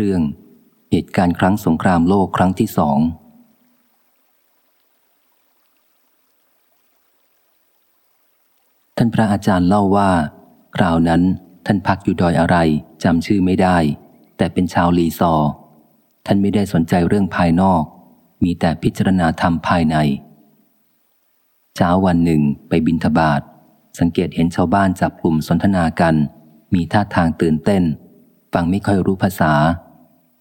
เรื่อง เหตุการณ์ครั้งสงครามโลกครั้งที่สองท่านพระอาจารย์เล่าว่า คราวนั้นท่านพักอยู่ดอยอะไรจำชื่อไม่ได้ แต่เป็นชาวลีซอ ท่านไม่ได้สนใจเรื่องภายนอก มีแต่พิจารณาธรรมภายใน เช้าวันหนึ่งไปบินทบาทสังเกตเห็นชาวบ้านจับกลุ่มสนทนากัน มีท่าทางตื่นเต้น ฟังไม่ค่อยรู้ภาษา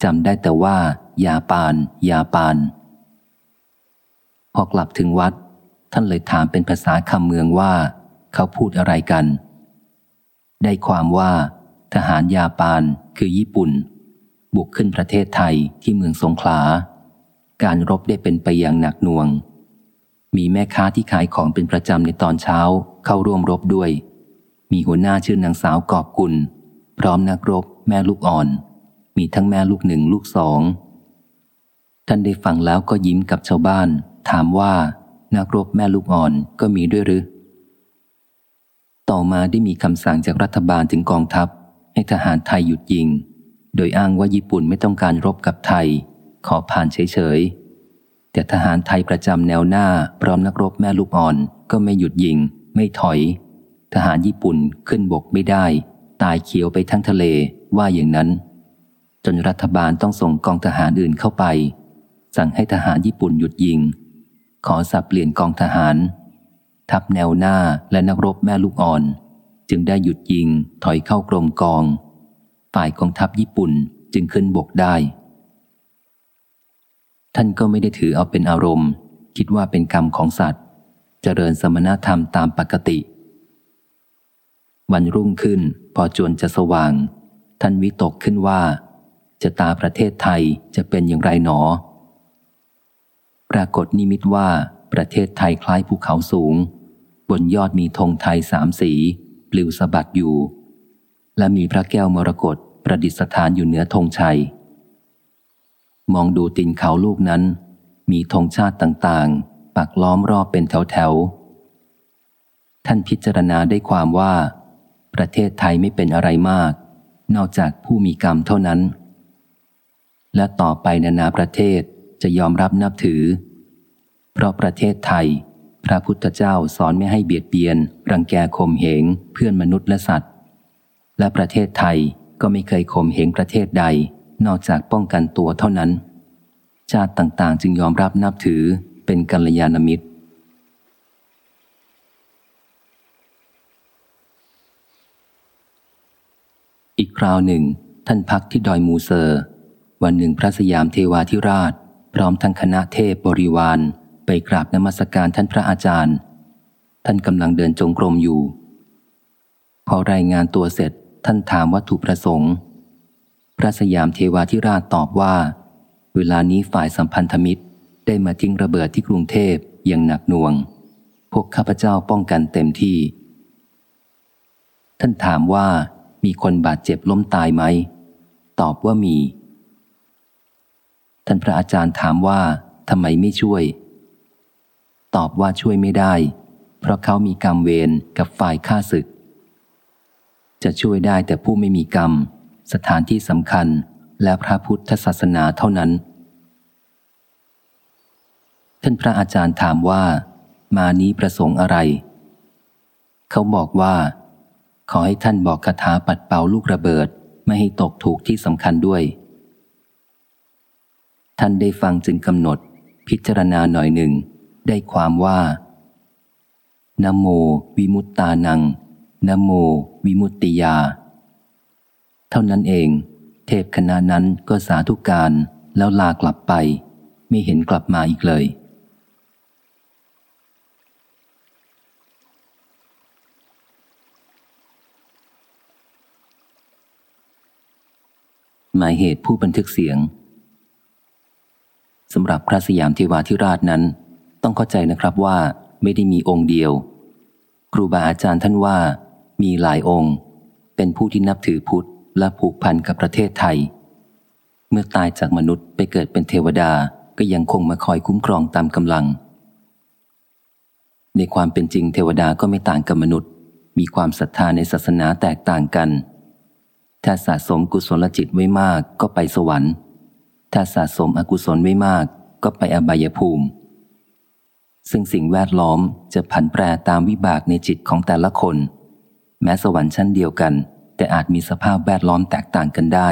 จำได้แต่ว่า ยาปาน ยาปาน พอกลับถึงวัด ท่านเลยถามเป็นภาษาคำเมืองว่า เขาพูดอะไรกัน ได้ความว่า ทหารยาปานคือญี่ปุ่น บุกขึ้นประเทศไทยที่เมืองสงขลา การรบได้เป็นไปอย่างหนักหน่วง มีแม่ค้าที่ขายของเป็นประจำในตอนเช้าเข้าร่วมรบด้วย มีหัวหน้าชื่อนางสาวกอบกุล พร้อมนักรบแม่ลูกอ่อน มีทั้งแม่ลูกหนึ่งลูกสอง ท่านได้ฟังแล้วก็ยิ้มกับชาวบ้าน ถามว่านักรบแม่ลูกอ่อนก็มีด้วยหรือ ต่อมาได้มีคำสั่งจากรัฐบาลถึงกองทัพ ให้ทหารไทยหยุดยิง โดยอ้างว่าญี่ปุ่นไม่ต้องการรบกับไทย ขอผ่านเฉยๆ แต่ทหารไทยประจำแนวหน้า พร้อมนักรบแม่ลูกอ่อนก็ไม่หยุดยิง ไม่ถอย ทหารญี่ปุ่นขึ้นบกไม่ได้ ตายเขียวไปทั้งทะเลว่าอย่างนั้น จนรัฐบาลต้องส่งกองทหารอื่นเข้าไป สั่งให้ทหารญี่ปุ่นหยุดยิง ขอสับเปลี่ยนกองทหาร ทัพแนวหน้าและนักรบแม่ลูกอ่อน จึงได้หยุดยิงถอยเข้ากรมกอง ฝ่ายกองทัพญี่ปุ่นจึงขึ้นบกได้ ท่านก็ไม่ได้ถือเอาเป็นอารมณ์ คิดว่าเป็นกรรมของสัตว์ เจริญสมณธรรมตามปกติ วันรุ่งขึ้นพอจวนจะสว่าง ท่านวิตกขึ้นว่า จะตาประเทศไทยจะเป็นอย่างไรหนอ ปรากฏนิมิตว่าประเทศไทยคล้ายภูเขาสูง บนยอดมีธงไทยสามสี ปลิวสะบัดอยู่ และมีพระแก้วมรกตประดิษฐานอยู่เหนือธงชัย มองดูตินเขาลูกนั้น มีธงชาติต่างปักล้อมรอบเป็นแถวแถวท่านพิจารณาได้ความว่า ประเทศไทยไม่เป็นอะไรมาก นอกจากผู้มีกรรมเท่านั้น และต่อไปนานาประเทศจะยอมรับนับถือ เพราะประเทศไทย พระพุทธเจ้าสอนไม่ให้เบียดเบียน รังแกข่มเหง เพื่อนมนุษย์และสัตว์ และประเทศไทยก็ไม่เคยข่มเหงประเทศใด นอกจากป้องกันตัวเท่านั้น ชาติต่างๆ จึงยอมรับนับถือเป็นกัลยาณมิตร อีกคราวหนึ่ง ท่านพักที่ดอยมูเซอร์ วันหนึ่งพระสยามเทวาธิราช พร้อมทั้งคณะเทพบริวารไปกราบนมัสการท่านพระอาจารย์ ท่านกำลังเดินจงกรมอยู่ พอรายงานตัวเสร็จท่านถามวัตถุประสงค์ พระสยามเทวาธิราชตอบว่า เวลานี้ฝ่ายสัมพันธมิตรได้มาทิ้งระเบิดที่กรุงเทพอย่างหนักหน่วง พวกข้าพเจ้าป้องกันเต็มที่ ท่านถามว่ามีคนบาดเจ็บล้มตายไหม ตอบว่ามี ท่านพระอาจารย์ถามว่าทำไมไม่ช่วย ตอบว่าช่วยไม่ได้ เพราะเขามีกรรมเวรกับฝ่ายฆ่าศึก จะช่วยได้แต่ผู้ไม่มีกรรม สถานที่สำคัญและพระพุทธศาสนาเท่านั้น ท่านพระอาจารย์ถามว่า มานี้ประสงค์อะไร เขาบอกว่า ขอให้ท่านบอกคาถาปัดเป่าลูกระเบิด ไม่ให้ตกถูกที่สำคัญด้วย ท่านได้ฟังจึงกำหนด พิจารณาหน่อยหนึ่ง ได้ความว่านโม วิมุตตานังนโม วิมุตติยา เท่านั้นเอง เทพคณะนั้นก็สาธุการแล้วลากลับไป ไม่เห็นกลับมาอีกเลย หมายเหตุผู้บันทึกเสียง สำหรับพระสยามเทวาธิราชนั้น ต้องเข้าใจนะครับว่าไม่ได้มีองค์เดียว ครูบาอาจารย์ท่านว่า มีหลายองค์ เป็นผู้ที่นับถือพุทธและผูกพันกับประเทศไทย เมื่อตายจากมนุษย์ไปเกิดเป็นเทวดาก็ยังคงมาคอยคุ้มครองตามกำลัง ในความเป็นจริงเทวดาก็ไม่ต่างกับมนุษย์ มีความศรัทธาในศาสนาแตกต่างกัน ถ้าสะสมกุศลจิตไว้มากก็ไปสวรรค์ ถ้าสะสมอกุศลไว้มากก็ไปอบายภูมิ ซึ่งสิ่งแวดล้อมจะผันแปรตามวิบากในจิตของแต่ละคน แม้สวรรค์ชั้นเดียวกัน แต่อาจมีสภาพแวดล้อมแตกต่างกันได้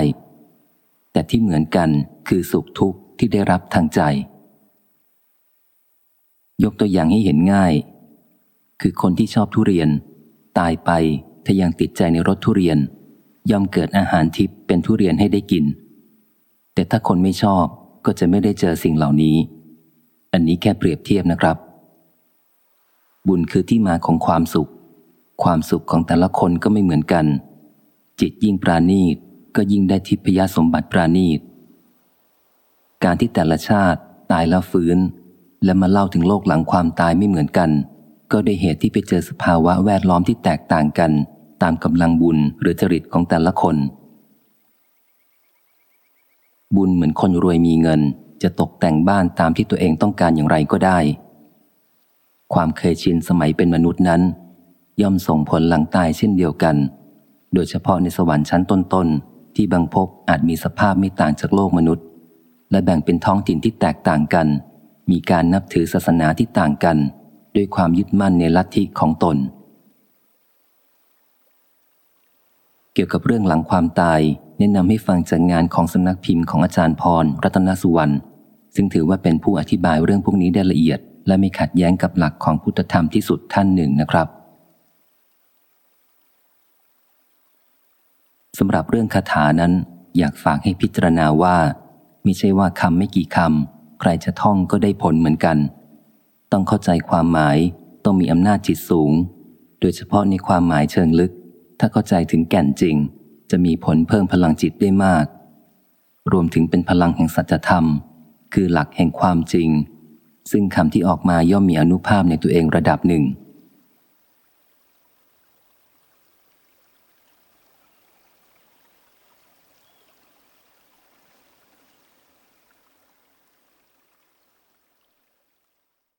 แต่ที่เหมือนกันคือสุขทุกข์ที่ได้รับทางใจ ยกตัวอย่างให้เห็นง่าย คือคนที่ชอบทุเรียน ตายไปถ้ายังติดใจในรสทุเรียน ย่อมเกิดอาหารทิพย์เป็นทุเรียนให้ได้กิน แต่ถ้าคนไม่ชอบก็จะไม่ได้เจอสิ่งเหล่านี้ อันนี้แค่เปรียบเทียบนะครับ บุญคือที่มาของความสุข ความสุขของแต่ละคนก็ไม่เหมือนกัน จิตยิ่งปราณีตก็ยิ่งได้ทิพยสมบัติปราณีต การที่แต่ละชาติตายแล้วฟื้น และมาเล่าถึงโลกหลังความตายไม่เหมือนกัน ก็ได้เหตุที่ไปเจอสภาวะแวดล้อมที่แตกต่างกัน ตามกำลังบุญหรือจริตของแต่ละคน บุญเหมือนคนรวยมีเงิน จะตกแต่งบ้านตามที่ตัวเองต้องการอย่างไรก็ได้ ความเคยชินสมัยเป็นมนุษย์นั้น ย่อมส่งผลหลังตายเช่นเดียวกัน โดยเฉพาะในสวรรค์ชั้นต้นๆที่บางพบอาจมีสภาพไม่ต่างจากโลกมนุษย์ และแบ่งเป็นท้องถิ่นที่แตกต่างกัน มีการนับถือศาสนาที่ต่างกัน ด้วยความยึดมั่นในลัทธิของตน เกี่ยวกับเรื่องหลังความตาย แนะนำให้ฟังจากงานของสำนักพิมพ์ของอาจารย์พร รัตนสุวรรณซึ่งถือว่าเป็นผู้อธิบายเรื่องพวกนี้ได้ละเอียด และไม่ขัดแย้งกับหลักของพุทธธรรมที่สุดท่านหนึ่งนะครับสำหรับเรื่องคาถานั้น อยากฝากให้พิจารณาว่าไม่ใช่ว่าคำไม่กี่คำใครจะท่องก็ได้ผลเหมือนกัน ต้องเข้าใจความหมายต้องมีอำนาจจิตสูง โดยเฉพาะในความหมายเชิงลึก ถ้าเข้าใจถึงแก่นจริง จะมีผลเพิ่มพลังจิตได้มาก รวมถึงเป็นพลังแห่งสัจธรรม คือหลักแห่งความจริง ซึ่งคำที่ออกมาย่อมมีอนุภาพในตัวเองระดับหนึ่ง